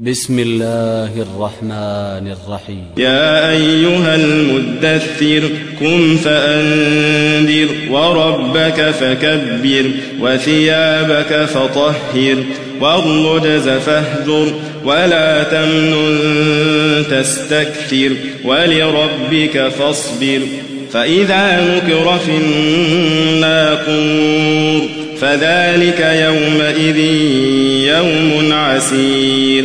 بسم الله الرحمن الرحيم. يا أيها المدثر قم فأنذر وربك فكبر وثيابك فطهر والرجز فاهجر ولا تمنن تستكثر ولربك فاصبر. فإذا نكر في الناقور فذلك يومئذ يوم عسير.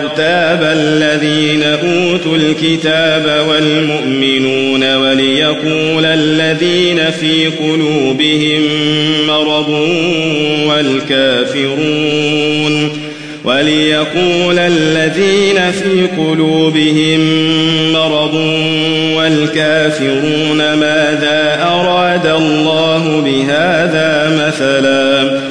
يرتاب الذين أوتوا الكتاب والمؤمنون وليقول الذين في قلوبهم مرض والكافرون وليقول الذين في قلوبهم مرض والكافرون ماذا أراد الله بهذا مثلا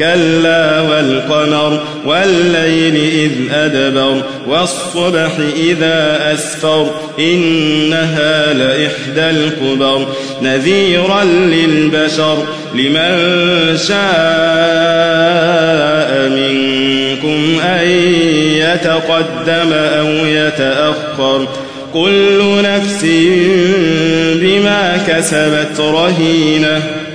كلا والقمر والليل إذ أدبر والصبح إذا أسفر إنها لإحدى الكبر نذيرا للبشر لمن شاء منكم أن يتقدم أو يتأخر كل نفس بما كسبت رهينة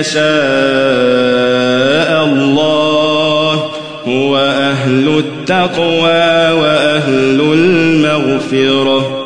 يشاء الله هو أهل التقوى وأهل المغفرة.